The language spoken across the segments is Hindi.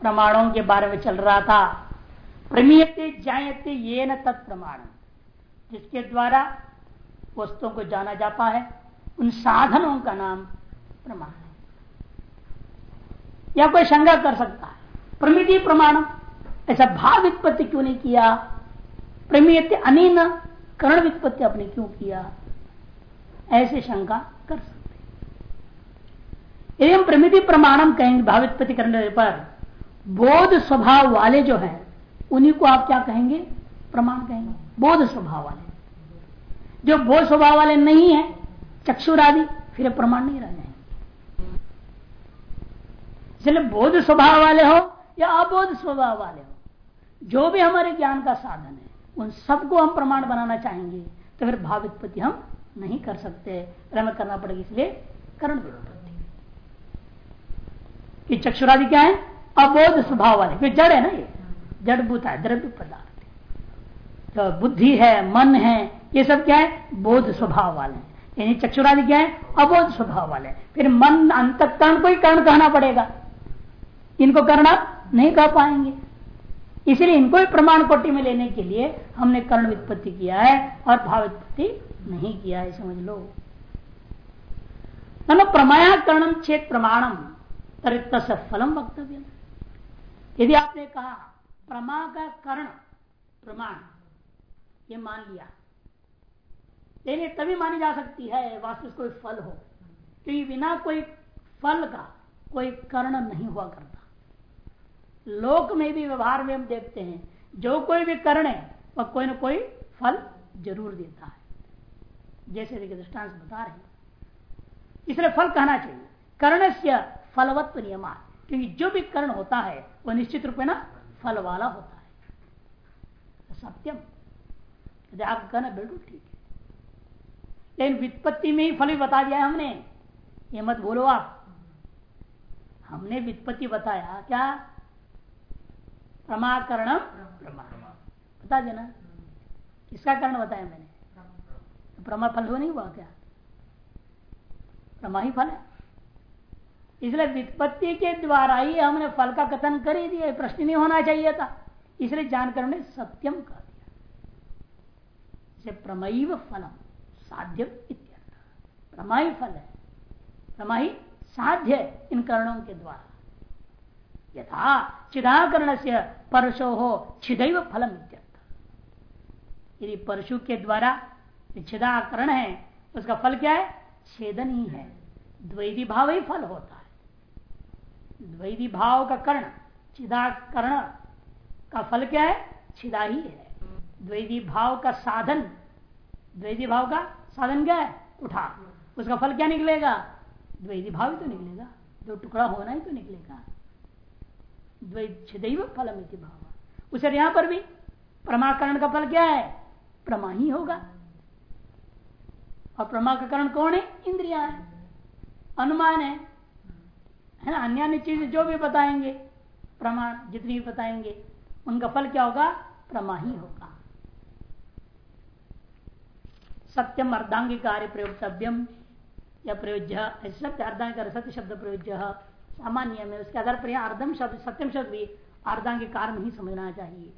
प्रमाणों के बारे में चल रहा था। प्रमीयते जायते ये न तत्प्रमाण जिसके द्वारा वस्तुओं को जाना जाता है, उन साधनों का नाम प्रमाण है। या कोई शंका कर सकता है, प्रमिति प्रमाण, ऐसा भाव वित्पत्ति क्यों नहीं किया? प्रमीयते, अनिन करण वित्पत्ति आपने क्यों किया? ऐसे शंका कर सकते यदि हम प्रमिति प्रमाणम कहेंगे भावित्पत्ति करने पर बोध स्वभाव वाले जो है, उन्हीं को आप क्या कहेंगे? प्रमाण कहेंगे। बोध स्वभाव वाले। जो बोध स्वभाव वाले नहीं है, चक्षुरादि, फिर प्रमाण नहीं रह जाएँगे। इसलिए बोध स्वभाव वाले हो या अबोध स्वभाव वाले हो, जो भी हमारे ज्ञान का साधन है, उन सबको हम प्रमाण बनाना चाहेंगे तो फिर भावित्पत्ति हम नहीं कर सकते। हमें करना पड़ेगा, इसलिए करण वित्पत्ति कि चक्षुरादि क्या है? अबोध स्वभाव वाले, क्योंकि जड़ है ना ये। जड़ भूता है, द्रव्य पदार्थ। जो बुद्धि है, मन है, ये सब क्या है? बोध स्वभाव वाले। यानी चक्षुरादि क्या है? अबोध स्वभाव वाले। फिर मन अंतकरण को ही कर्ण कहना पड़ेगा। इनको करना नहीं कह पाएँगे। इसलिए इनको भी प्रमाण कोटि में लेने के लिए हमने कर्ण वित्पत्ति किया है और भाव वित्पत्ति नहीं किया है, समझ लो। प्रमाया कर्णम छेद प्रमाणम तरित फलम वक्तव्य यदि आपने कहा प्रमा का कर्ण प्रमाण, ये मान लिया। लेकिन तभी मानी जा सकती है वास्तविक कोई फल हो। क्योंकि बिना कोई फल का कोई कर्ण नहीं हुआ करता। लोक में भी व्यवहार में हम देखते हैं, जो कोई भी कर्ण है, वह कोई ना कोई फल ज़रूर देता है। जैसे देखिए दृष्टांत बता रहे इसलिए फल कहना चाहिए। कर्ण से फलवत्व नियमा क्योंकि जो भी कर्ण होता है वह निश्चित रूप में ना फल वाला होता है। सत्यम। यदि आप कहना बिल्कुल ठीक है। लेकिन वित्पत्ति में ही फल भी बता दिया हमने। ये मत बोलो आप। हमने वित्पत्ति बताया क्या? प्रमाकरण बता देना किसका कारण बताया मैंने? प्रमा फल हो नहीं हुआ क्या? प्रमा ही फल है। इसलिए वित्पत्ति के द्वारा ही हमने फल का कथन कर ही दिया प्रश्न नहीं होना चाहिए था। इसलिए जानकर हमने सत्यम कह दिया। इसे प्रमैव फलम साध्य प्रमाई फल है। प्रमाई साध्य इन करणों के द्वारा। यथा चिदाकरण से परशो हो छिदैव फलम यदि परशु के द्वारा छिदाकरण है उसका फल क्या है? छेदन ही है। द्वैती भाव ही फल होता। द्वैती भाव का कर्ण चिदाकरण का फल क्या है? छिदा ही है। द्वैती भाव का साधन द्वैती भाव का साधन क्या है? उठा। उसका फल क्या निकलेगा? द्वैती भाव ही तो निकलेगा। जो टुकड़ा होना ही तो निकलेगा। द्वैदैव फलम भाव। उसे यहाँ पर भी प्रमाकरण का फल क्या है? प्रमा ही होगा। और प्रमा का करण कौन है? इंद्रिया है। अनुमान है। है ना? अन्य अन्य चीज़ जो भी बताएँगे, प्रमाण जितनी भी बताएँगे, उनका फल क्या होगा? प्रमा ही होगा। सत्यम अर्धांगी कार्य प्रयोगतव्यम या प्रयोज्य सत्य अर्धांग सत्य शब्द प्रयोज्य, सामान्य में उसके आधार पर अर्धम शब्द, सत्यम शब्द भी अर्धांग कार्य ही समझना चाहिए।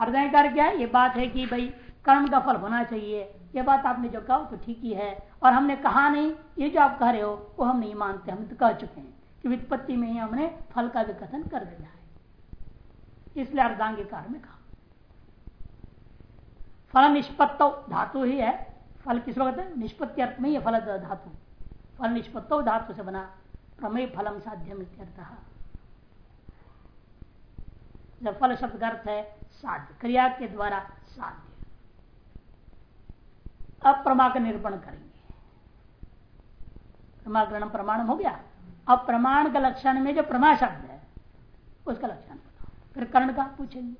अर्धांग कार्य क्या है? ये बात है कि भाई, कर्म का फल होना चाहिए। ये बात आपने जो कहा तो ठीक ही है। और हमने कहा नहीं, ये जो आप कह रहे हो, वो हम नहीं मानते, हम तो कह चुके हैं। कि वित्पत्ति में ही हमने फल का भी कथन कर दिया है। इसलिए अर्धांगिकार में कहा। फल निष्पत्त धातु ही है। फल किस कहते निष्पत्ति अर्थ में ही फल धातु। फल निष्पत्त धातु से बना प्रमेय फलम साध्यम जब फल शब्द का अर्थ है साध्य, क्रिया के द्वारा साध्य। अब प्रमा का निरूपण करेंगे। प्रमाकरण प्रमाण हो गया। अब प्रमाण का लक्षण में जो प्रमा शब्द है उसका लक्षण बताओ। फिर कर्ण का पूछेंगे।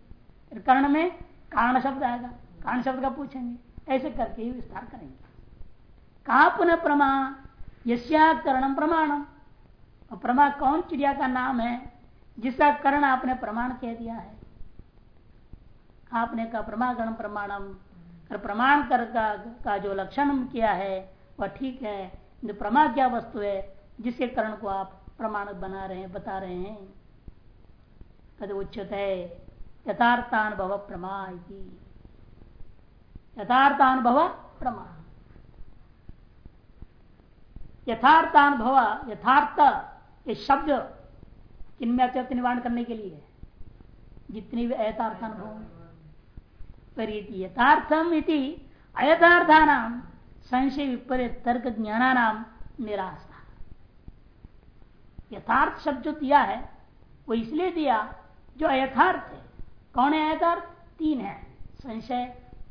फिर कर्ण में कारण शब्द आएगा कारण शब्द का पूछेंगे। ऐसे करके ही विस्तार करेंगे। कहा पुनः प्रमा? यश्या करणम प्रमाणम प्रमा कौन चिड़िया का नाम है जिसका कर्ण आपने प्रमाण कह दिया है? आपने कहा प्रमागण प्रमाणम प्रमाण कर का, का जो लक्षण किया है वह ठीक है। प्रमा क्या वस्तु है जिसके करण को आप प्रमाण बना रहे हैं, बता रहे हैं। कद उच्चते यथार्थानुभव प्रमा यथार्थानुभव प्रमा यथार्थानुभव यथार्थ, ये शब्द किनमें अत्यर्थ निवारण करने के लिए जितनी भी अयथार्थ अनुभव पर यथार्थम इति संशय विपरीत तर्क ज्ञानानाम निराशा। यथार्थ शब्द जो दिया है, वो इसलिए दिया जो अयथार्थ है। कौन है अयथार्थ? तीन है। संशय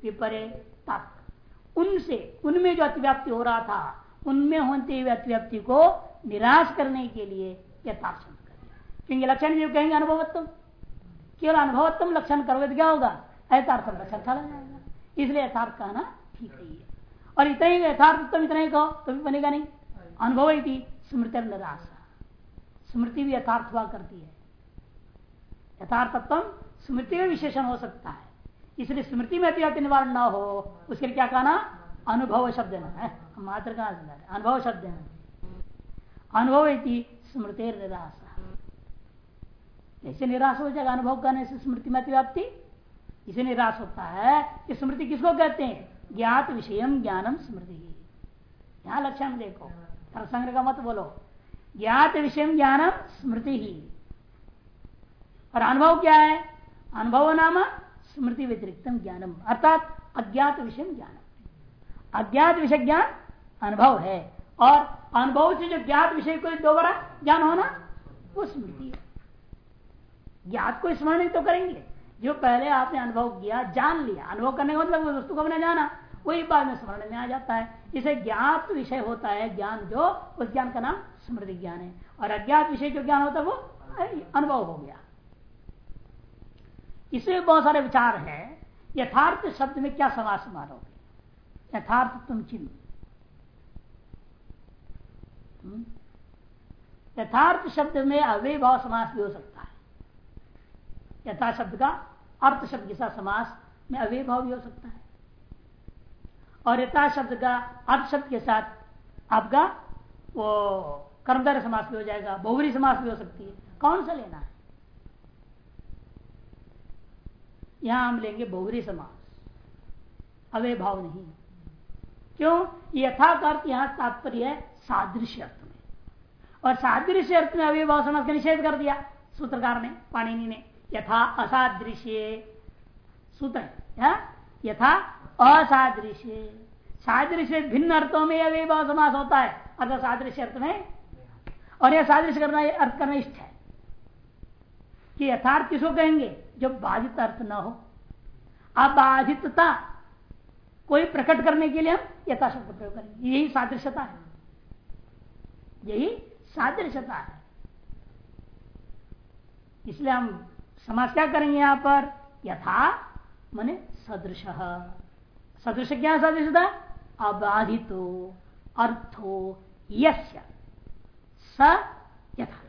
विपरे तर्क। उनसे, उनमें जो अतिव्याप्ति हो रहा था, उनमें होते हुए अतिव्याप्ति को निराश करने के लिए यथार्थ शब्द कर क्योंकि लक्षण जो कहेंगे अनुभवत्म केवल अनुभवत्म लक्षण करोगे तो क्या होगा? यथार्थ लक्षण चला जाएगा। इसलिए यथार्थ कहना ठीक नहीं है और इतना ही यथार्थ यथार्थत्म इतना ही कहो तो भी बनेगा नहीं। अनुभव ही थी स्मृति निराशा स्मृति भी यथार्थ हुआ करती है। यथार्थत्व स्मृति में विशेषण हो सकता है। इसलिए स्मृति में अतिव्याप्ति निवारण ना हो, उसके लिए क्या कहना? अनुभव शब्द है। मात्र का अनुभव शब्द अनुभव स्मृति निराश। ऐसे निराश हो जाएगा अनुभव करने से स्मृति में अतिव्याप्ति इसे निराश होता है कि स्मृति किसको कहते हैं? ज्ञात विषय ज्ञानम स्मृति। यहाँ लक्षण देखो। प्रसंग का मत बोलो। ज्ञात विषय ज्ञानम स्मृति। ही और अनुभव क्या है? अनुभव नाम स्मृति व्यतिरिक्त ज्ञानम। अर्थात अज्ञात विषय ज्ञान अज्ञात विषय ज्ञान अनुभव है। और अनुभव से जो ज्ञात विषय को दोबारा ज्ञान होना, वो स्मृति है। ज्ञात को स्मरण तो करेंगे। जो पहले आपने अनुभव किया, जान लिया। अनुभव करने का मतलब वस्तु को अपने जाना। वही बाद में स्मरण में आ जाता है। इसे ज्ञात विषय होता है, ज्ञान जो, उस ज्ञान का नाम स्मृति ज्ञान है। और अज्ञात विषय जो ज्ञान होता है वो अनुभव हो गया। इसमें बहुत सारे विचार है। यथार्थ शब्द में क्या समास मारोगे यथार्थ तुम चिन्ह हम्म? यथार्थ शब्द में अव्यय भाव समास भी हो सकता है। यथा शब्द का अर्थ शब्द के साथ समास में अव्यय भाव भी हो सकता है। और यथा शब्द का अर्थ शब्द के साथ आपका वो कर्मधार समास भी हो जाएगा, बहुवरी समास भी हो सकती है। कौन सा लेना है? यहाँ हम लेंगे बहुरी समास। अवय भाव नहीं। क्यों? यथा का अर्थ यहाँ तात्पर्य है सादृश्य अर्थ में। और सादृश्य अर्थ में अवय भाव समास का निषेध कर दिया सूत्रकार ने, पाणिनि ने। यथा असादृश्य, सूत्र है? यथा असादृश्य सादृश्य भिन्न अर्थों में अवय भाव समास होता है। अर्थात सादृश्य अर्थ में और यह सादृश्य करना अर्थ करना इष्ट है। कि यथार्थ किसको कहेंगे? जो बाधित अर्थ न हो। अबाधितता कोई प्रकट करने के लिए हम यथा शब्द प्रयोग करेंगे। यही सादृश्यता है। यही सादृश्यता है। इसलिए हम समाज क्या करेंगे यहाँ पर? यथा, मने सदृश। सदृश क्या सदृशता? अबाधितो, अर्थो, यस्य। स यथा।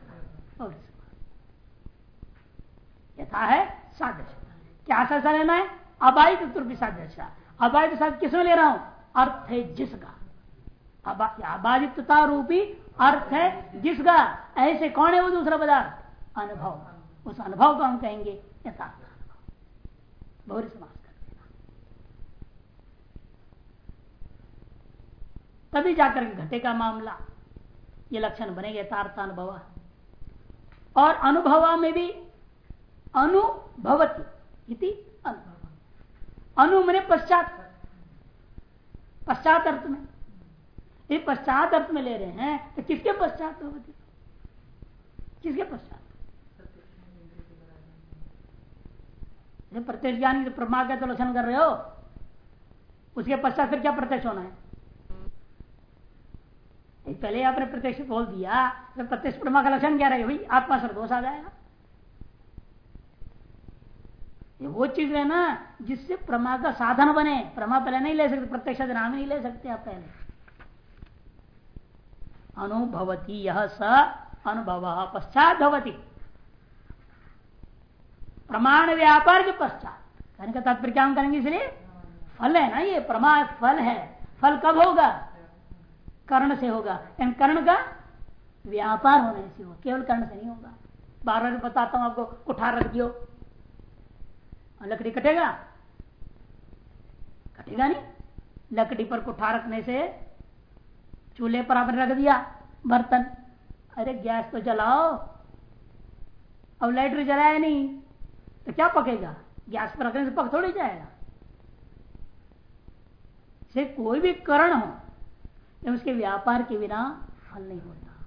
यथा है सादृश। क्या सा लेना है? अबाधित तुर्पी सादृश अबाधित साध किसमें ले रहा हूँ? अर्थ है जिसका। अबाधितता रूपी अर्थ है जिसका। ऐसे कौन है वो दूसरा पदार्थ? अनुभव। उस अनुभव को हम कहेंगे यथार्थ अनुभव बहुरी समाज कर तभी जाकर घटे का मामला। ये लक्षण बनेगा यथार्थ अनुभव और अनुभव में भी अनुभवती अनुभव अनु मैंने पश्चात। पश्चात अर्थ में। ये पश्चात अर्थ में ले रहे हैं तो किसके पश्चात भवती किसके पश्चात? प्रत्यक्ष ज्ञान प्रमा का तो लक्षण कर रहे हो, उसके पश्चात फिर क्या प्रत्यक्ष होना है? पहले आपने प्रत्यक्ष बोल दिया तो प्रत्यक्ष प्रमा का लक्षण क्या रहे? भाई, आत्मा दोष आ जाएगा। वो चीज़ है ना, जिससे प्रमा का साधन बने। प्रमा पहले नहीं ले सकते, प्रत्यक्ष नाम नहीं ले सकते आप पहले। अनुभवती, यह स अनुभव पश्चात भवती। प्रमाण व्यापार के पश्चात। कहने का तात्पर्य क्या करेंगे इसलिए? फल है ना ये प्रमाण फल है। फल कब होगा? कर्ण से होगा। कर्ण का व्यापार होने से होगा। केवल कर्ण से नहीं होगा। बार बार बताता हूँ आपको कुठार रख दियो। लकड़ी कटेगा? कटेगा नहीं। लकड़ी पर कुठार रखने से चूल्हे पर आपने रख दिया बर्तन। अरे गैस तो जलाओ। अब लाइटर जलाया नहीं तो क्या पकेगा? गैस पर रखने से पक थोड़ी जाएगा। से कोई भी करण हो तो उसके व्यापार के बिना फल नहीं होता।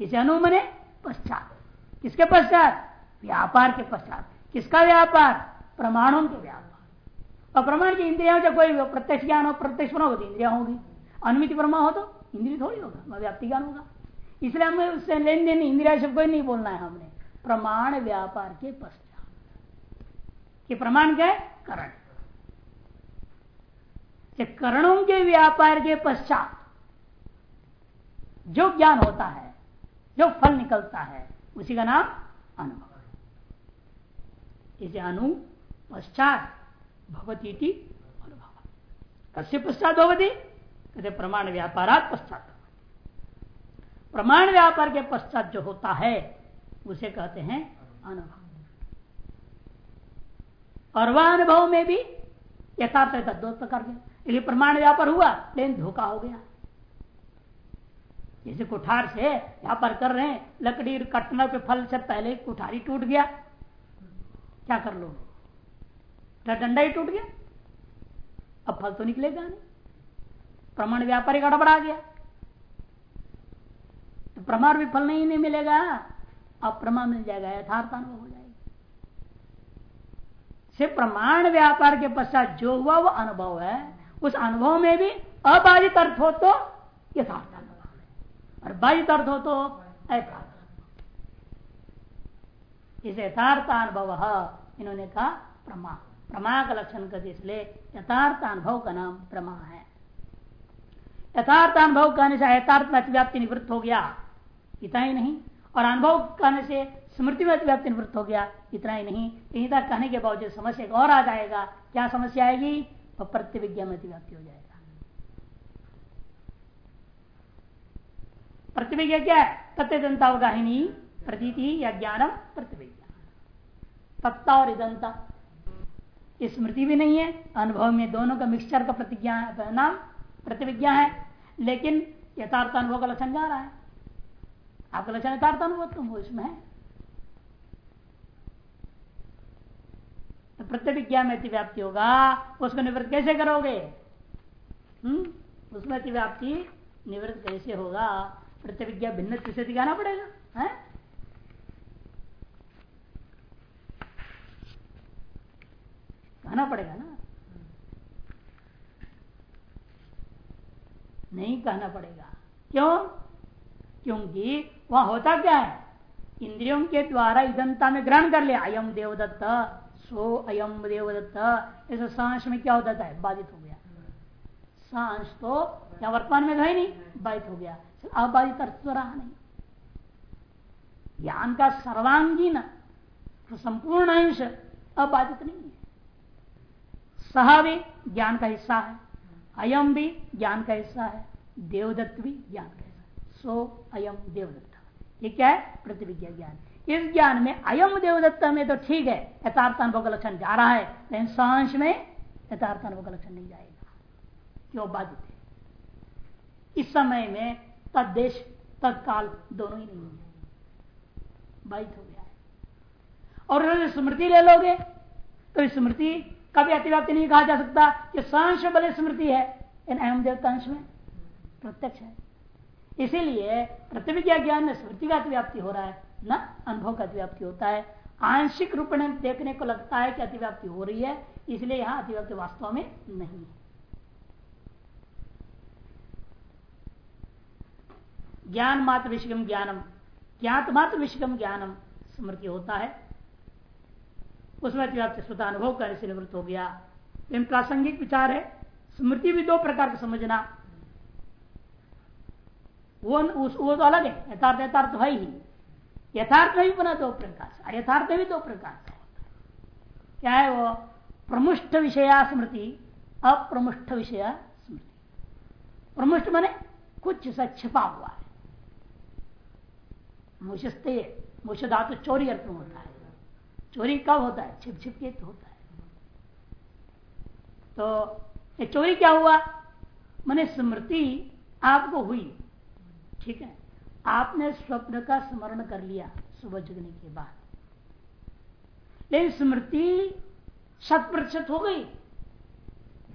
इसे अनुमने पश्चात। किसके पश्चात? व्यापार के पश्चात। किसका व्यापार? प्रमाणों के व्यापार। और प्रमाण की इंद्रिया जब कोई प्रत्यक्ष ज्ञान हो, प्रत्यक्ष होगा तो इंद्रिया होगी। अनुमित ब्रह्मा हो तो इंद्रिय थोड़ी होगा व्याप्ति ज्ञान होगा। इसलिए हमें उससे लेन देन इंद्रिया शब्द कोई नहीं बोलना है हमने। प्रमाण व्यापार के पश्चात। कि प्रमाण क्या है? करण। करणों के व्यापार के पश्चात जो ज्ञान होता है, जो फल निकलता है, उसी का नाम अनुभव इसे अनु पश्चात भगवती अनुभव। कस्य पश्चात भगवती कहते प्रमाण व्यापारात पश्चात प्रमाण व्यापार के पश्चात जो होता है, उसे कहते हैं अनुभव। और वह अनुभव में भी यथार्थ दो प्रकार के। प्रमाण व्यापार हुआ, लेकिन धोखा हो गया। जैसे कुठार से व्यापार कर रहे हैं लकड़ी कटने पे फल से पहले कुठारी टूट गया। क्या कर लो डंडा ही टूट गया। अब फल तो निकलेगा नहीं। प्रमाण व्यापारी गड़बड़ा गया। तो प्रमाण भी फल नहीं, नहीं मिलेगा। अब प्रमाण मिल जाएगा यथार्थ अनुभव हो जाएगा। से प्रमाण व्यापार के पश्चात जो हुआ वो अनुभव है। उस अनुभव में भी अबाधित अर्थ हो तो यथार्थ और बाधित अर्थ हो तो यथार्थ इस यथार्थ अनुभव इन्होंने कहा प्रमा। प्रमा का लक्षण करते इसलिए यथार्थ अनुभव का नाम प्रमा है। यथार्थ अनुभव कहने से यथार्थ में अतिव्याप्ति निवृत्त हो गया, इतना ही नहीं। और अनुभव कहने से स्मृति में अतिव्याप्ति निवृत्त हो गया, इतना ही नहीं। तक कहने के बावजूद समस्या एक और आ जाएगा। क्या समस्या आएगी? वह प्रतिविज्ञा में अतिव्याप्ति हो जाएगा। प्रतिविज्ञा क्या है? तत्व दंतावगाहिनी प्रतीति या ज्ञानम प्रतिविज्ञा तत्ता और इदंता। स्मृति भी नहीं है, अनुभव में दोनों का मिक्सचर का प्रतिज्ञा, नाम प्रतिविज्ञा है, लेकिन यथार्थ अनुभव का लक्षण जा रहा है। आपका लक्षण यथार्थ अनुभव तुम हो इसमें है। तो प्रतिविज्ञा में अतिव्याप्ति होगा, उसको निवृत्त कैसे करोगे? हम्म उसमें अतिव्याप्ति निवृत्त कैसे होगा? प्रतिविज्ञा भिन्न से दिखाना पड़ेगा? है? कहना पड़ेगा ना? नहीं कहना पड़ेगा। क्यों? क्योंकि वहाँ होता क्या है? इंद्रियों के द्वारा इदंता में ग्रहण कर लिया। अयम देवदत्त, सो अयम देवदत्त। ऐसा सांस में क्या होता है बाधित हो गया। सांस तो वर्तमान में तो है नहीं, बाधित हो गया। अबाधित अर्थ तो रहा नहीं। ज्ञान का सर्वांगीण तो संपूर्ण अंश अबाधित नहीं है। सह भी ज्ञान का हिस्सा है, अयम भी ज्ञान का हिस्सा है, देवदत्त भी ज्ञान का हिस्सा सो अयम देवदत्त। ये क्या है? प्रतिविज्ञा ज्ञान। इस ज्ञान में अयम देवदत्त में तो ठीक है, यथार्थ अनुभव का लक्षण जा रहा है, लेकिन सांश में यथार्थ अनुभव का लक्षण नहीं जाएगा, क्यों बाधित है? इस समय में तदेश तत्काल दोनों ही नहीं है। बाधित हो गया है। और स्मृति ले लोगे तो स्मृति कभी अतिव्याप्ति नहीं कहा जा सकता। कि सांश बल स्मृति है, इन अहम देवतांश में प्रत्यक्ष है। इसीलिए प्रतिविज्ञा ज्ञान में स्मृति का अतिव्याप्ति हो रहा है, न अनुभव का अतिव्याप्ति होता है। आंशिक रूप में देखने को लगता है कि अतिव्याप्ति हो रही है, इसलिए यहाँ अतिव्याप्ति वास्तव में नहीं है। ज्ञान मात्र विषयम ज्ञानम। ज्ञात मात्र विषयम ज्ञानम। स्मृति होता है। उसमें व्याप्ति स्वतः अनुभव करने से निवृत्त हो गया। लेकिन प्रासंगिक विचार है, स्मृति भी दो प्रकार का समझना। वो उस वो तो अलग है। यथार्थ यथार्थ तो है ही। यथार्थ भी बना दो प्रकार से। यथार्थ भी दो प्रकार होता क्या है वो? प्रमुष्ट विषया स्मृति, अप्रमुष्ट विषया स्मृति। प्रमुष्ट माने कुछ सा छिपा हुआ। मुशस्ते मुश धातु चोरी अर्थ में होता है। चोरी कब होता है? छिप छिप के तो होता है। तो ये चोरी क्या हुआ? मैंने स्मृति आपको हुई। ठीक है? आपने स्वप्न का स्मरण कर लिया सुबह जगने के बाद। लेकिन स्मृति शत प्रतिशत हो गई।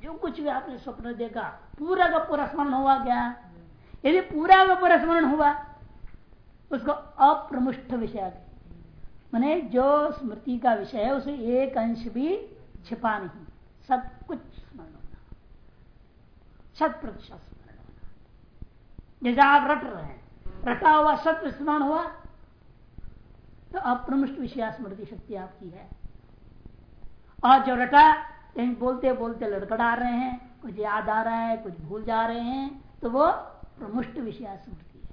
जो कुछ भी आपने स्वप्न देखा, पूरा का पूरा स्मरण हुआ क्या? यदि पूरा का पूरा स्मरण हुआ उसको अप्रमुष्ट विषय मैंने जो स्मृति का विषय है, उसे एक अंश भी छिपा नहीं। सब कुछ स्मरण होना। शत प्रतिशत स्मरण होना। जैसे आप रट रहे हैं, रटा हुआ शत स्मरण हुआ तो अप्रमुष्ट विषय स्मृति शक्ति आपकी है। और जो रटा, कहीं बोलते बोलते लड़खड़ा रहे हैं, कुछ याद आ रहा है, कुछ भूल जा रहे हैं तो वो प्रमुष्ट विषय स्मृति है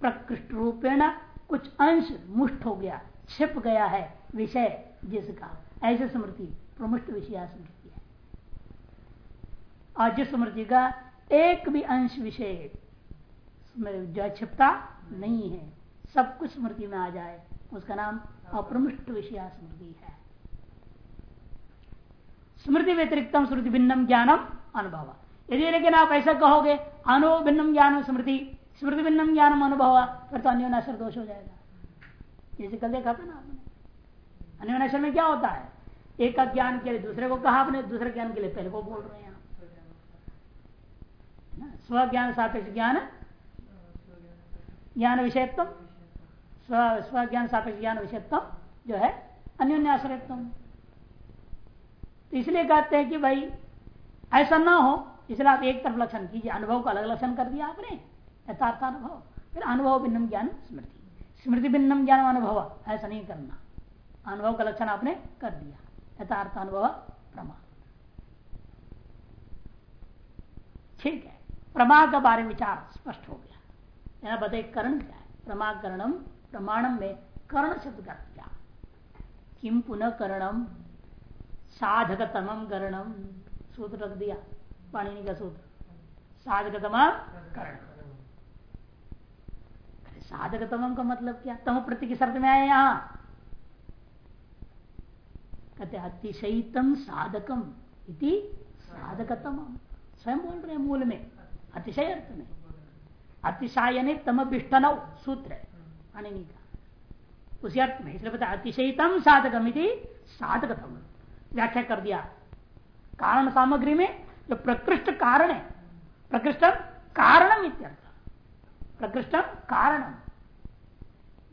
प्रकृष्ट रूपेण कुछ अंश मुष्ट हो गया, छिप गया है विषय जिसका। ऐसे स्मृति, प्रमुष्ट विषय स्मृति है। और जिस स्मृति का एक भी अंश विषय जो छिपता नहीं है, सब कुछ स्मृति में आ जाए, उसका नाम अप्रमुष्ट विषय स्मृति है। स्मृति व्यतिरिक्तम स्मृति भिन्नम ज्ञानम अनुभव। यदि लेकिन आप ऐसा कहोगे अनुभव भिन्नम ज्ञान स्मृति स्मृति भिन्नम ज्ञानम अनुभव, फिर तो अन्योनाश्र दोष हो जाएगा। जैसे कल देखा था ना आपने अन्योनाश्र में क्या होता है? एक का ज्ञान के लिए दूसरे को कहा आपने, दूसरे ज्ञान के लिए पहले को बोल रहे हैं स्व ज्ञान सापेक्ष ज्ञान ज्ञान विषयत्व। स्व ज्ञान सापेक्ष ज्ञान विषयत्व जो है, अन्योन्याश्रयत्व। तो इसलिए कहते हैं कि भाई, ऐसा ना हो, इसलिए आप एक तरफ़ लक्षण कीजिए। अनुभव का अलग लक्षण कर दिया आपने। यथार्थ अनुभव। फिर अनुभव भिन्नम ज्ञान, स्मृति। स्मृति भिन्नम ज्ञान अनुभव, ऐसा नहीं करना। अनुभव का लक्षण आपने कर दिया। यथार्थ अनुभव, प्रमाण। ठीक है। प्रमा का बारे विचार स्पष्ट हो गया। यहाँ बताए करण क्या है। प्रमाकरणम प्रमाणम में कर्ण शब्द का क्या? किम पुनः करणम साधक तमम करणम। सूत्र रख दिया। पाणिनि का सूत्र। साधक तमम करण साधक तमम का मतलब क्या? तम प्रति के शब्द में आए यहाँ? कहते अतिशयितम साधकम इति साधकतम स्वयं बोल रहे हैं मूल में, अतिशय अर्थ में। अतिशायने तम बिष्टनव सूत्र है पाणिनि का उसी अर्थ में, इसलिए पता अतिशयितम साधकम इति साधकतम व्याख्या कर दिया। कारण सामग्री में जो प्रकृष्ट कारण है, प्रकृष्ट कारणम इत्यर्थ। प्रकृष्ट कारण।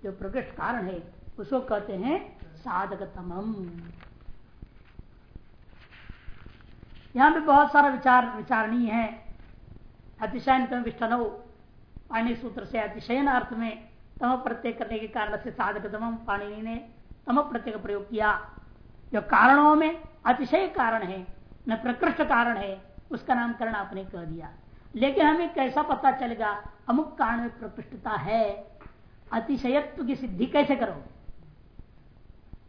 जो प्रकृष्ट कारण है, उसको कहते हैं साधकतम यहाँ पे बहुत सारा विचार, विचारणीय है। अतिशयन विष्ठनव पाणी सूत्र से अतिशयन अर्थ में तम प्रत्यय करने के कारण से साधकतम पाणिनि ने तम प्रत्यय का प्रयोग किया। जो कारणों में अतिशय कारण है, न प्रकृष्ट कारण है, उसका नामकरण आपने कह दिया। लेकिन हमें कैसा पता चलेगा? अमुक कारण में प्रकृष्टता है। अतिशयत्व की सिद्धि कैसे करोगे?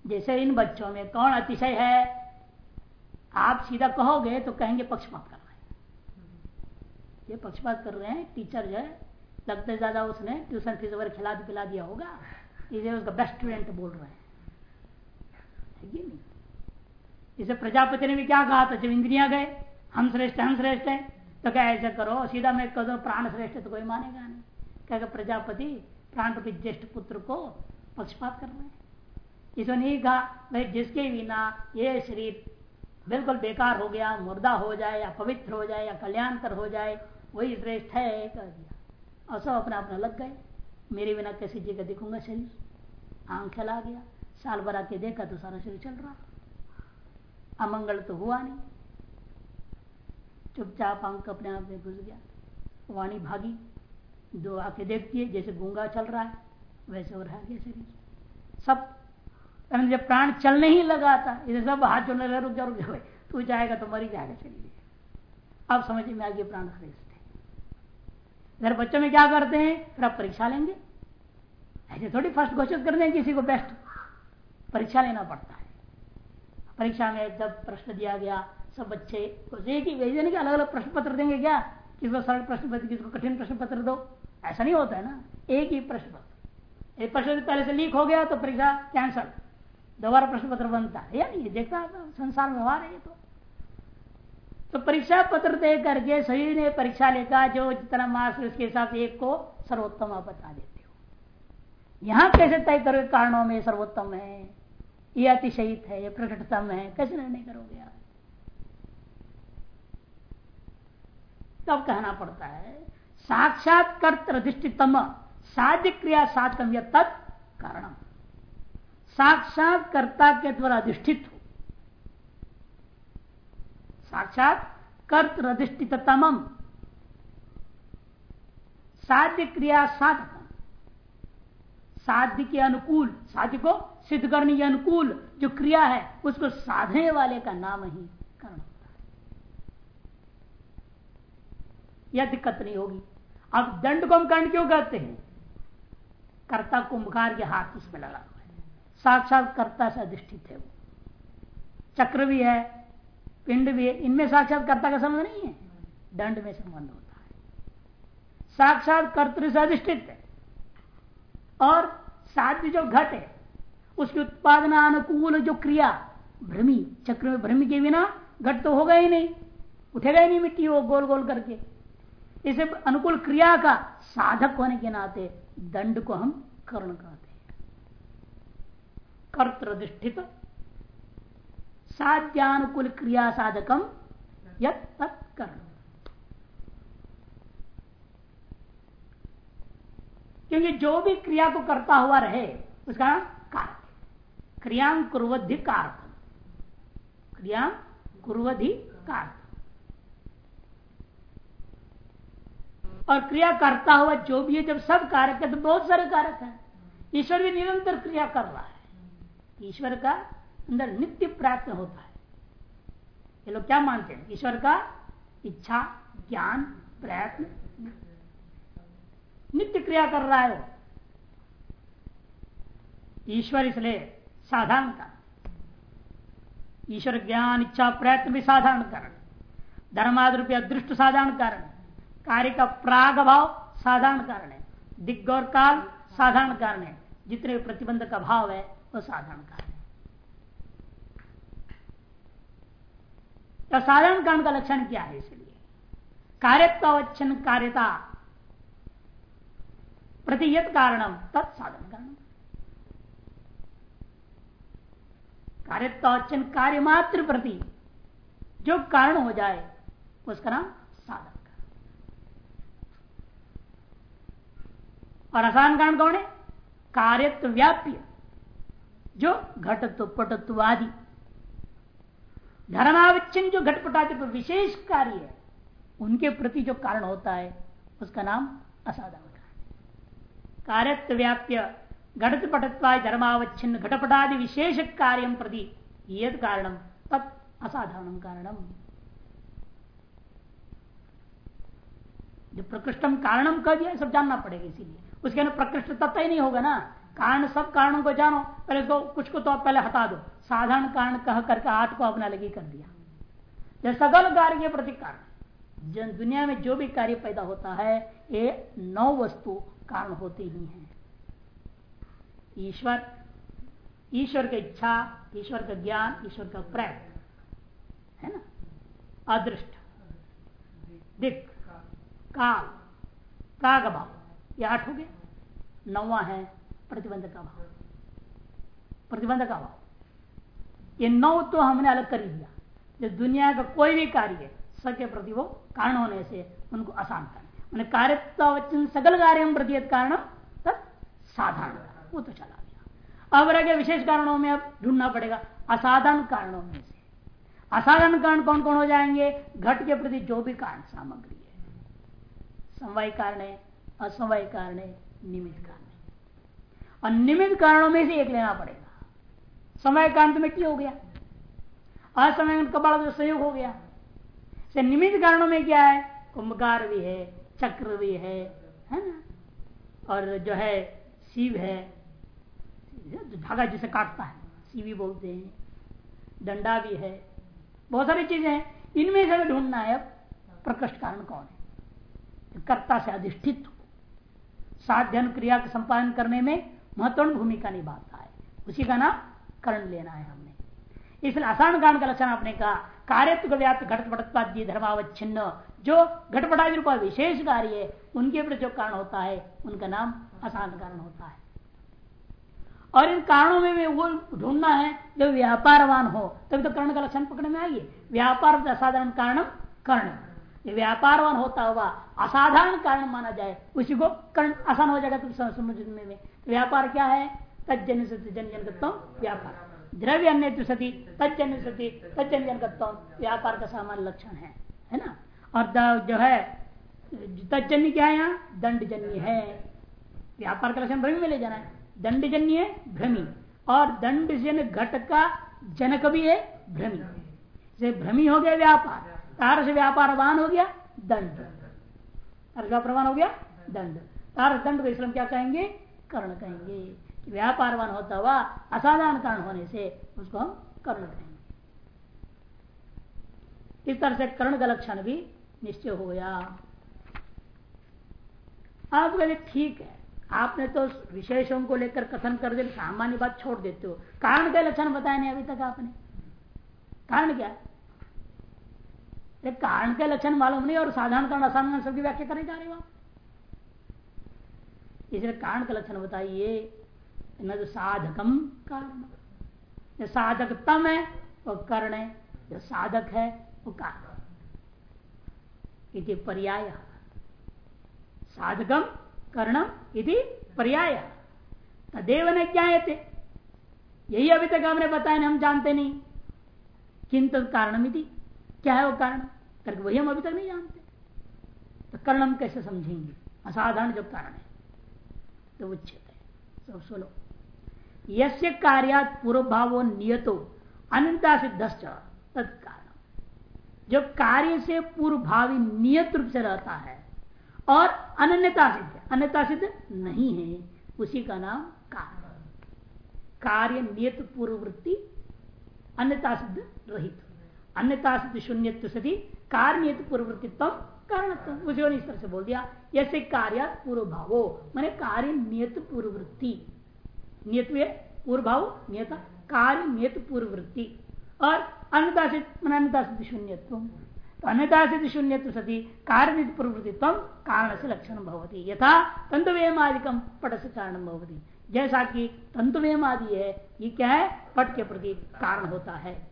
जैसे इन बच्चों में कौन अतिशय है? आप सीधा कहोगे तो कहेंगे पक्षपात कर रहे हैं। ये पक्षपात कर रहे हैं, टीचर जो है, लगते ज़्यादा उसने ट्यूशन फ़ीस वगैरह खिला पिला दिया होगा। इसे उसका बेस्ट स्टूडेंट बोल रहे हैं। नहीं? इसे प्रजापति ने भी क्या कहा था? जब इंद्रिया गए, हम श्रेष्ठ हम श्रेष्ठ है। तो क्या ऐसा करो? सीधा मैं कह दो, प्राण श्रेष्ठ तो कोई मानेगा नहीं। क्या प्रजापति, प्राण रूपी ज्येष्ठ पुत्र को पक्षपात कर रहे हैं। इसने नहीं कहा, भाई, जिसके बिना ये शरीर बिल्कुल बेकार हो गया, मुर्दा हो जाए, या पवित्र हो जाए, या कल्याणकर हो जाए, वही श्रेष्ठ है कह दिया। और सब अपना अपना लग गए। मेरे बिना कैसे जी का दिखूँगा शरीर? आँख चला गया। साल भर आके देखा तो सारा शरीर चल रहा। अमंगल तो हुआ नहीं। चुपचाप अंक अपने आप में घुस गया। वाणी भागी। दो आके देखती है, जैसे गूँगा चल रहा है, वैसे हो रहा गया शरीर सब जब प्राण चलने ही लगा था इसे सब हाथ जोड़ने लगा, रुक जा रुक जा तू जाएगा तो मरी जाएगा शरीर अब समझ में आ गया प्राण है। इधर बच्चों में क्या करते हैं? फिर आप परीक्षा लेंगे। ऐसे थोड़ी फ़र्स्ट घोषित कर दें किसी को बेस्ट परीक्षा लेना पड़ता है। परीक्षा में जब प्रश्न दिया गया सब बच्चे। एक ही भेजे नहीं कि अलग अलग प्रश्न पत्र देंगे क्या? किसको सरल प्रश्न पत्र, किसको कठिन प्रश्न पत्र दो? ऐसा नहीं होता है ना। एक ही प्रश्न पत्र। एक प्रश्न पहले से लीक हो गया तो परीक्षा कैंसल। दोबारा प्रश्न पत्र बनता है। या नहीं देखता संसार व्यवहार है तो। तो परीक्षा पत्र दे करके सही ने परीक्षा लेकर जो जितना मार्क्स उसके हिसाब एक को सर्वोत्तम बता देते हो। यहाँ कैसे तय करोगे कारणों में सर्वोत्तम है? ये अतिशयित है, ये प्रकटतम है। कैसे निर्णय करोगे आप? तब कहना पड़ता है। साक्षात कर्तधिष्ठितम साध्य क्रिया साधकम, यह तत्कारणम साक्षात कर्ता के द्वारा अधिष्ठित हो। साक्षात कर्तधिष्ठित तमम साध्य क्रिया साधक साध्य के अनुकूल, साध्य को सिद्ध करने के अनुकूल जो क्रिया है, उसको साधने वाले का नाम ही कर्ण होता है यह दिक्कत नहीं होगी। अब दंड को हम कर्ण क्यों कहते हैं? कर्ता कुंभकार के हाथ उसमें लगा हुआ है। साक्षात कर्ता से अधिष्ठित है वो। चक्र भी है, पिंड भी है, इनमें साक्षात कर्ता का संबंध नहीं है। दंड में संबंध होता है। साक्षात कर्तृ से अधिष्ठित है। और साध्य जो घट है, उसकी उत्पादन अनुकूल जो क्रिया, भ्रमी, चक्र में भ्रमी के बिना घट तो होगा ही नहीं। उठेगा ही नहीं मिट्टी वो गोल गोल करके। इसे अनुकूल क्रिया का साधक होने के नाते दंड को हम कर्ण कहते हैं। कर्तधिष्ठित साध्यानुकूल क्रिया साधकम यत कर्ण क्योंकि जो भी क्रिया को करता हुआ रहे, उसका कारक क्रिया कुरवधि कारक क्रिया कुरवधि कारक और क्रिया करता हुआ जो भी है, जब सब कारक है तो बहुत सारे कारक है। ईश्वर भी निरंतर क्रिया कर रहा है। ईश्वर का अंदर नित्य प्रयत्न होता है। ये लोग क्या मानते हैं? ईश्वर का इच्छा, ज्ञान, प्रयत्न, नित्य क्रिया कर रहा है वो। ईश्वर इसलिए साधारण का ईश्वर ज्ञान, इच्छा, प्रयत्न भी साधारण कारण। धर्माद रुपये अदृष्ट साधारण कारण। कार्य का प्राग भाव साधारण कारण है। दिग्ग और काल साधारण कारण है। जितने प्रतिबंध का भाव है वो साधारण कारण है। तो साधारण कारण का लक्षण क्या है इसलिए? कार्यत्वावच्छन कार्यता। प्रतियत कारणम कारण। कार्यत्वावच्छन कार्य मात्र प्रति जो कारण हो जाए, उसका नाम साधन और आसान कारण कौन है? कार्यत्व व्याप्य जो घटत्व, पटत्व आदि। धर्मावच्छिन्न जो घटपटादि पर विशेष कार्य है, उनके प्रति जो कारण होता है, उसका नाम असाधारण कार्यत्व व्याप्य घटत पटत्वाय धर्मावच्छिन्न घटपटादि विशेष कार्य प्रति यद कारणम तत् असाधारण कारणम। जो प्रकृष्टम कारणम कह दिया, सब जानना पड़ेगा इसीलिए। उसके अंदर प्रकृष्ट तत्व ही नहीं होगा ना। कारण सब कारणों को जानो, पहले इसको कुछ को तो आप पहले हटा दो। साधारण कारण कह करके आठ को अपना लगी कर दिया। जब सकल कार्य के प्रति कारण। जन दुनिया में जो भी कार्य पैदा होता है, ये नौ वस्तु कारण होते ही हैं। ईश्वर ईश्वर की इच्छा, ईश्वर का ज्ञान, ईश्वर का प्रयत्न है ना? अदृष्ट दिक काल प्राग भाव ये आठ हो गए। नौवा है प्रतिबंध का भाव प्रतिबंध का भाव ये नौ तो हमने अलग कर दिया। जो दुनिया का कोई भी कार्य सबके प्रति वो कारण होने से उनको आसान कर मैंने कार्यवचन सकल कार्य प्रति कारण तब साधारण। वो तो चला गया। अब रह गया विशेष कारणों में अब ढूंढना पड़ेगा। असाधारण कारणों में से। असाधारण कारण कौन कौन हो जाएँगे? घट के प्रति जो भी कारण सामग्री है। समवाय कारण है असमय कारण है कारण और निमित्त कारणों में से एक लेना पड़ेगा। समय कारण तो मिट्टी हो गया। असमय कबाड़ तो संयोग हो गया। से निमित्त कारणों में क्या है? कुंभकार भी है, चक्र भी है है ना? और जो है, शिव है। धागा जिसे काटता है सीवी बोलते हैं। डंडा भी है। बहुत सारी चीज़ें हैं। इनमें से ढूंढना है अब प्रकृष्ट कारण कौन है? कर्ता से अधिष्ठित साध्यन क्रिया का संपादन करने में महत्वपूर्ण भूमिका निभाता है। उसी का नाम कर्ण लेना है हमने। इसलिए आसान कारण का लक्षण आपने कहा, कार्यत्व व्याप्त घटपटत्वादी धर्मावच्छिन्न, जो घटपटादि रूप विशेष कार्य है, उनके प्रति जो कारण होता है, उनका नाम आसान कारण होता है। और इन कारणों में वो ढूंढना है जो व्यापारवान हो, तभी तो कर्ण का लक्षण पकड़ने में आइए। व्यापार असाधारण कारण कर्ण। व्यापारवान होता हुआ असाधारण कारण माना जाए, उसी को कर्ण आसान हो जाएगा तुम समझने में तो व्यापार क्या है? तजन सती जन जनकत्व व्यापार। द्रव्य अन्य सती तजन सती तजन जनकत्व व्यापार का सामान्य लक्षण है। है ना? और जो है तजन्य क्या है यहाँ? दंडजन्य है। व्यापार का लक्षण भ्रमी में ले जाना है। दंडजन्य है, भ्रमी। और दंड जन घट का जनक भी है, भ्रमी। से भ्रमी हो गया व्यापार। तार से व्यापारवान हो गया, दंड। तारस व्यापारवान हो गया, दंड। तार दंड को इसलिए क्या कहेंगे? कर्ण कहेंगे। व्यापार व्यापारवान होता हुआ असाधारण कारण होने से उसको हम कर्ण कहेंगे। इस तरह से कर्ण का लक्षण भी निश्चय हो गया। आप कहते, ठीक है, आपने तो विशेषों को लेकर कथन कर दे सामान्य बात छोड़ देते हो। कारण का लक्षण बताया नहीं अभी तक आपने। कारण क्या कारण के लक्षण मालूम नहीं और साधारण कारण असाधारण सबकी व्याख्या करने जा रहे हो आप। इसलिए कारण का लक्षण बताइए, न जो साधकम कारण। जो साधकतम है, वो कर्ण है, जो साधक है, वो कारण। इति पर्याय। साधकम कर्णम इति पर्याय। तदेव न ज्ञाते यही अभी तक हमने बताया हम जानते नहीं। किंतु कारणम क्या है वो कारण? करके वही हम अभी तक नहीं जानते। तो कर्णम कैसे समझेंगे? असाधारण जो कारण है तो उच्चत है। सब सुनो। यस्य कार्यात पूर्व भावो नियतो, अनंता सिद्ध तत्कारण जो कार्य से पूर्व भावी नियत रूप से रहता है, और अन्यता सिद्ध अन्यता सिद्ध नहीं है, उसी का नाम कार्य कार्य नियत पूर्ववृत्ति अन्यता सिद्ध रहित। सिद्ध शून्य सती नियत पूर्ववृत्तित्व कारण उसी इस तरह से बोल दिया जैसे कार्य पूर्व भावो मैंने कार्य नियत पूर्ववृत्ति। नियत पूर्व भाव नियत कार्य नियत पूर्ववृत्ति। और अन्यता सिद्ध अन्यता तो प्रवृत्तित्व कारण से लक्षण भवती। यथा तंतुवेमादिकम पट से कारण भवती। जैसा कि तंतुवेम आदि है, ये क्या है? पट के प्रति कारण होता है।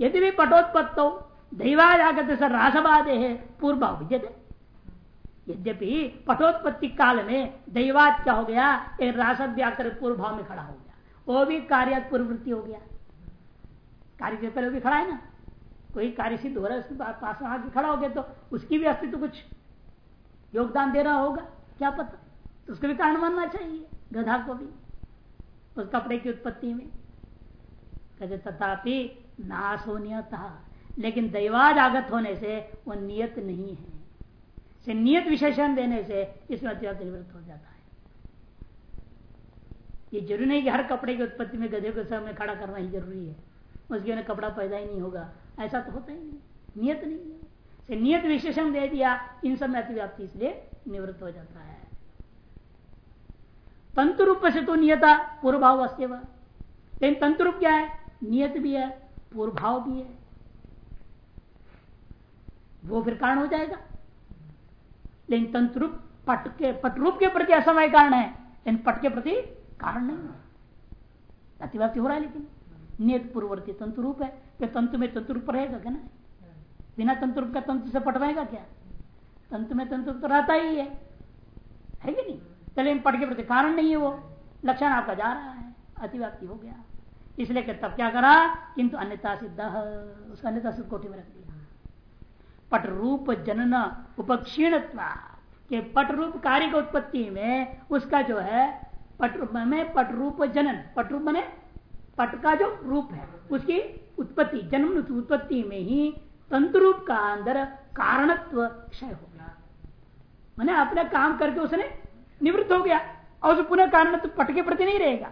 यदि भी पटोत्पत्त हो दैवाजागत से रासवादे है पूर्व विद्यते। यद्यपि पटोत्पत्ति काल में दैवाद क्या हो गया? एक रासद व्याकर पूर्व भाव में खड़ा हो गया। वो भी कार्य पूर्ववृत्ति हो गया। कार्य के पहले भी खड़ा है ना? कोई कार्य सिद्ध हो रहा है पास आगे खड़ा हो गया तो उसकी भी अस्तित्व कुछ योगदान दे रहा होगा? क्या पता? तो उसको भी कारण मानना चाहिए, गधा को भी। उस कपड़े की उत्पत्ति में। कहते तथापि नाश हो नियत लेकिन दैवाद आगत होने से वो नियत नहीं है। से नियत विशेषण देने से इसमें अत्यंत निवृत्त हो जाता है। ये ज़रूरी नहीं कि हर कपड़े की उत्पत्ति में गधे को समय खड़ा करना ही ज़रूरी है। उसके उन्हें कपड़ा पैदा ही नहीं होगा। ऐसा तो होता ही नहीं। नियत नहीं है। से नियत विशेषण दे दिया, इन सब में अतिव्याप्ति इसलिए निवृत्त हो जाता है। तंतु रूप से तो नियता पूर्व भाव अस्त लेकिन तंतु रूप क्या है? नियत भी है पूर्व भाव भी है। वो फिर कारण हो जाएगा। लेकिन तंत्र रूप, पट के, पट रूप के प्रति असमय कारण है। इन पट के प्रति कारण नहीं है। अतिव्याप्ति हो रहा है लेकिन। नियत पूर्ववर्ती तंतु रूप है। फिर तंतु में तंतु रूप रहेगा क्या ना? बिना तंतु रूप का तंतु से पटवाएगा क्या? तंतु में तंतु तो रहता ही है। है कि नहीं? चले पट के प्रति कारण नहीं है वो। लक्षण आपका जा रहा है। अतिव्याप्ति हो गया। इसलिए तब क्या करा? किंतु अन्यता सिद्ध। उसका अन्यता सिद्ध कोटि में रख दिया। पट रूप जनन उपक्षीण के पट रूप कार्य की उत्पत्ति में उसका जो है पट में पट रूप जनन। पट रूप मैंने पट का जो रूप है, उसकी उत्पत्ति, जन्म उत्पत्ति में ही तंत्र रूप का अंदर कारणत्व क्षय हो गया। मैंने अपने काम करके उसने निवृत्त हो गया और पुनः कारणत्व पट के प्रति नहीं रहेगा।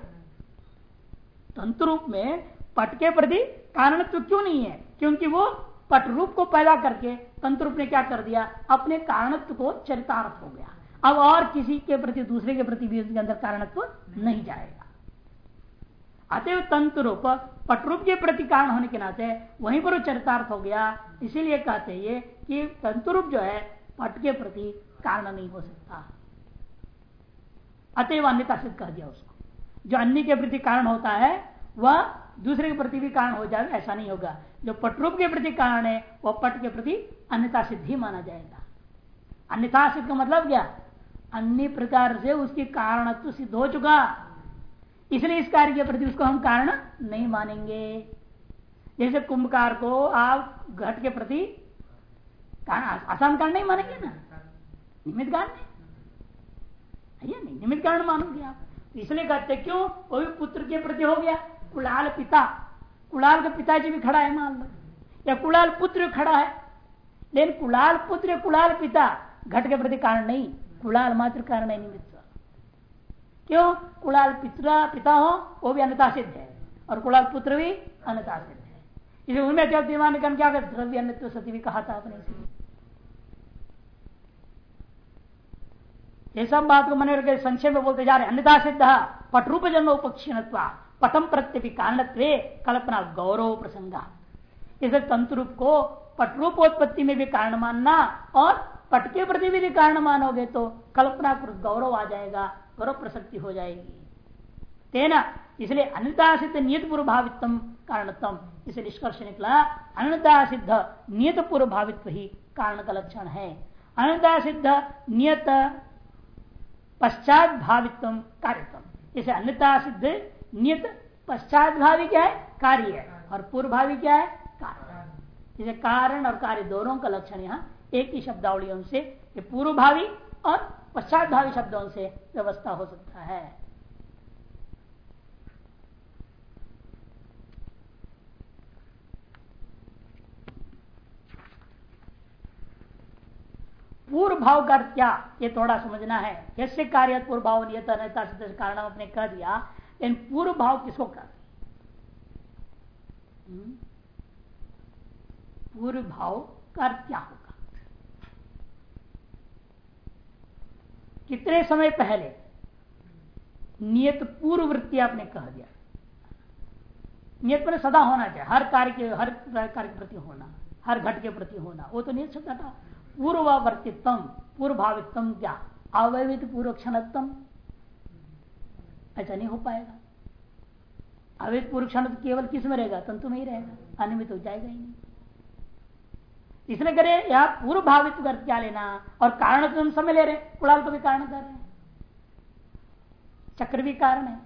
तंतु रूप में पट के प्रति कारणत्व क्यों नहीं है? क्योंकि वो पट रूप को पैदा करके तंत्र रूप ने क्या कर दिया? अपने कारणत्व को चरितार्थ हो गया। अब और किसी के प्रति, दूसरे के प्रति भी अंदर कारणत्व नहीं जाएगा। अतएव तंत्र रूप पटरूप के प्रति कारण होने के नाते वहीं पर चरितार्थ हो गया। इसीलिए कहते ये कि तंतुरूप जो है, पट के प्रति कारण नहीं हो सकता। अतएव अन्यता सिद्ध कह दिया उसको। जो अन्य के प्रति कारण होता है, वह दूसरे के प्रति भी कारण हो जाएगा, ऐसा नहीं होगा। जो पटरूप के प्रति कारण है, वह पट के प्रति अन्यता सिद्ध माना जाएगा। अन्यथा सिद्ध का मतलब क्या? अन्य प्रकार से उसकी कारणत्व सिद्ध हो चुका। इसलिए इस कार्य के प्रति उसको हम कारण नहीं मानेंगे। जैसे कुंभकार को आप घट के प्रति आसान कारण नहीं मानेंगे ना? निमित कारण नहीं? निमित कारण मानोगे आप? तो इसलिए कहते क्यों? वो भी पुत्र के प्रति हो गया। कुलाल पिता। कुलाल का पिताजी भी खड़ा है, मान लो। या कुलाल पुत्र खड़ा है। लेकिन कुलाल पुत्र, कुलाल पिता घट के प्रति कारण नहीं। कुलाल मात्र कारण है निमित्त। क्यों? कुलाल पिता पिता हो, वो भी अन्यता सिद्ध है। और कुलाल पुत्र भी अन्यता सिद्ध है। इसे उनमें दीवान निकन क्या द्रव्य अन्य सती भी कहा था आपने इसलिए ये सब बात को मन संक्षेप में बोलते जा रहे अन्यता सिद्ध पटरूप जन्म उपक्षीण पटम प्रत्यपि कारण कल्पना गौरव प्रसंगा। इसे तंत्र को पटरूपोत्पत्ति में भी कारण मानना और पट के प्रति भी कारण मानोगे तो कल्पना गौरव आ जाएगा, गौरव प्रसक्ति हो जाएगी। तेना, इसलिए अन्यता सिद्ध नियत पूर्व भावित्व कारणत्म इसे निष्कर्ष निकला अन्यता सिद्ध नियत पूर्व भावित्व ही कारण का लक्षण है। अन्यता सिद्ध नियत पश्चात भावित्व कार्यत्म इसे अन्यता सिद्ध, नियत पश्चात भावी क्या है? कार्य है। और पूर्व भावी क्या है? कार्य इसे कारण और कार्य दोनों का लक्षण यहाँ एक ही शब्दावलियों से पूर्व भावी और पश्चात भावी शब्दों से व्यवस्था हो सकता है। पूर्व भाव का क्या ये थोड़ा समझना है। कैसे कार्य पूर्व भाव कारण अपने कह दिया, लेकिन पूर्व भाव किसको कहते हम्म? पूर्व भाव का क्या होगा कितने समय पहले नियत पूर्व वृत्ति आपने कह दिया? नियत पर सदा होना चाहिए, हर कार्य के, हर कार्य के प्रति होना, हर घट के प्रति होना, वो तो नियत शब्द था। पूर्ववर्तित्व पूर्व भावित्व क्या? अवैवित पूर्व क्षणत्म ऐसा नहीं हो पाएगा। अवैध पूर्व क्षण केवल किसमें रहेगा? तंतु में ही रहेगा। अनियमित हो जाएगा ही नहीं। इसलिए करे या पूर्व भावित कर क्या लेना? और कारण तो हम समय ले रहे कुड़ाल को भी कारण कर रहे चक्र भी कारण है।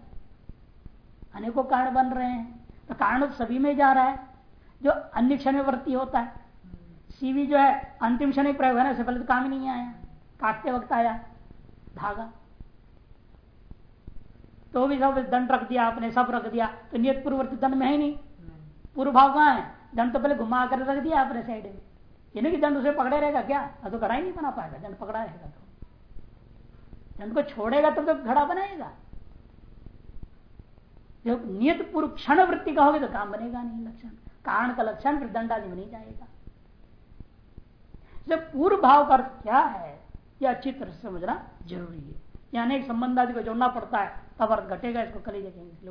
अनेकों कारण बन रहे हैं। तो कारण तो सभी में जा रहा है। जो अन्य क्षण में वृत्ति होता है। सीवी जो है अंतिम क्षण प्रयोग है ना पहले तो काम ही नहीं आया। काटते वक्त आया धागा तो भी सब दंड रख दिया आपने सब रख दिया तो नियत पूर्ववर्ती दंड में है नहीं। पूर्व भाव कहा है? दंड तो पहले घुमा कर रख दिया आपने साइड में। ये नहीं कि दंड उसे पकड़े रहेगा क्या? तो घड़ा ही नहीं बना पाएगा दंड पकड़ा रहेगा तो। दंड को छोड़ेगा तब तो, घड़ा बनाएगा। जब नियत पूर्व क्षण वृत्ति का होगी तो काम बनेगा नहीं लक्षण। कारण का लक्षण फिर दंड आदि में नहीं जाएगा। जब पूर्व भाव का अर्थ क्या है, यह अच्छी तरह से समझना ज़रूरी है। यानी एक संबंध आदि को जोड़ना पड़ता है, तब अर्थ घटेगा, इसको कल ही देखेंगे।